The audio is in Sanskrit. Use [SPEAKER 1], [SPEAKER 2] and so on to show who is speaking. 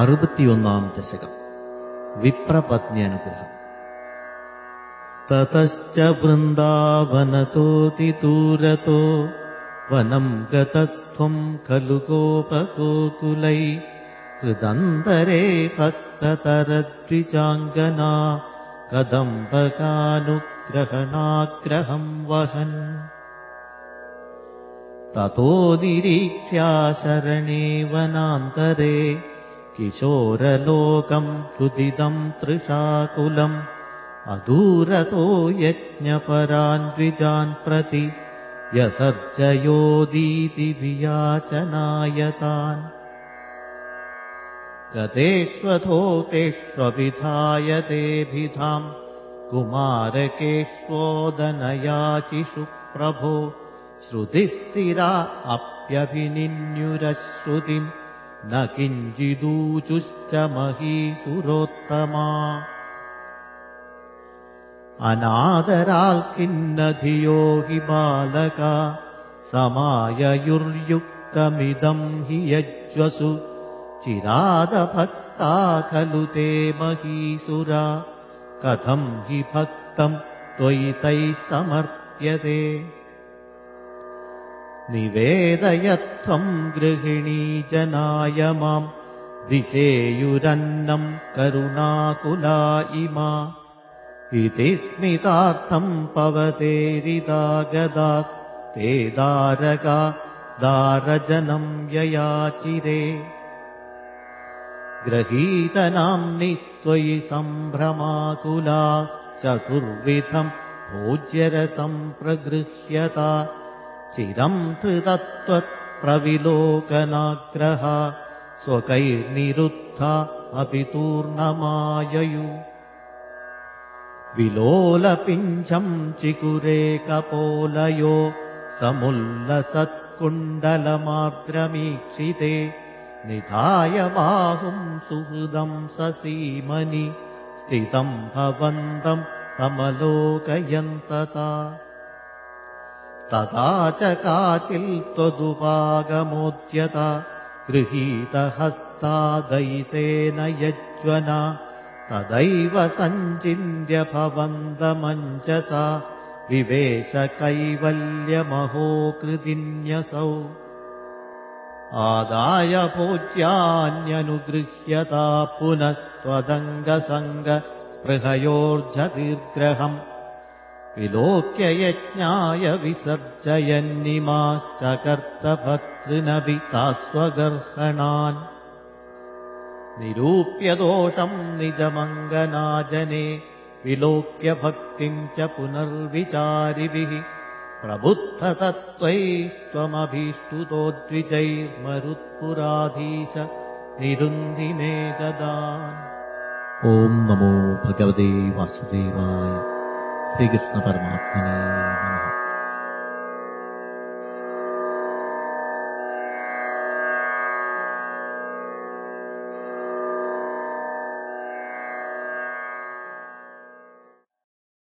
[SPEAKER 1] अरुपत्योनाम् दशकम् विप्रपत्न्यनुग्रहम् ततश्च वृन्दावनतोऽतितूरतो वनम् गतस्त्वम् खलु गोपकोकुलै कृदन्तरे पक्ततरद्विजाङ्गना कदम्बकानुग्रहणाग्रहम् वहन् ततोऽदिरीक्ष्या शरणे वनान्तरे किशोरलोकम् क्षुदितम् तृषाकुलम् अदूरतो यज्ञपरान् द्विजान्प्रति यसज्जयोदीतिभियाचनाय तान् गतेष्वधोकेष्वभिधाय देभिधाम् कुमारकेष्वोदनयाचि सुप्रभो श्रुति अप्यभिनिन्युरश्रुतिम् न किञ्चिदूचुश्च महीसुरोत्तमा। अनादराल् किन्नधियो हि बालका समाययुर्युक्तमिदम् हि यज्वसु। चिरादभक्ता खलु ते महीसुरा कथम् हि भक्तम् त्वयि तैः समर्प्यते निवेदयत्वम् गृहिणी जनाय माम् दिशेयुरन्नम् करुणाकुला इमा इति स्मितार्थम् पवतेरिदागदात् ते दारका दारजनम् ययाचिरे। ग्रहीतनाम्नि त्वयि सम्भ्रमाकुलाश्चतुर्विधम् भोज्यरसम् प्रगृह्यता चिरम् हृतत्वत्प्रविलोकनाग्रहा स्वकैर्निरुद्धा अपि तूर्णमाययु विलोलपिञ्छम् चिकुरे कपोलयो समुल्लसत्कुण्डलमार्द्रमीक्षिते निधाय बाहुम् सुहृदम् ससीमनि स्थितम् भवन्तम् समलोकयन्तता तथा च काचिल्त्वदुपागमोद्यता गृहीतहस्तादयितेन यज्वना। तदैव सञ्चिन्त्य भवन्तमञ्चसा विवेशकैवल्यमहोकृतिन्यसौ। आदाय भोज्यान्यनुगृह्यता पुनस्त्वदङ्गसङ्गस्पृहयोर्जतीर्ग्रहम् विलोक्य यज्ञाय विसर्जयन्निमाश्चकर्तभर्तृनभितास्वगर्हणान् निरूप्य दोषम् निजमङ्गनाजने विलोक्य भक्तिम् च पुनर्विचारिभिः प्रबुद्धतत्त्वैस्त्वमभीष्टुतो द्विजैर्मरुत्पुराधीश निरुन्धि मे गदान् ॐ नमो भगवते वासुदेवाय श्रीकृष्णपरमात्मने नमः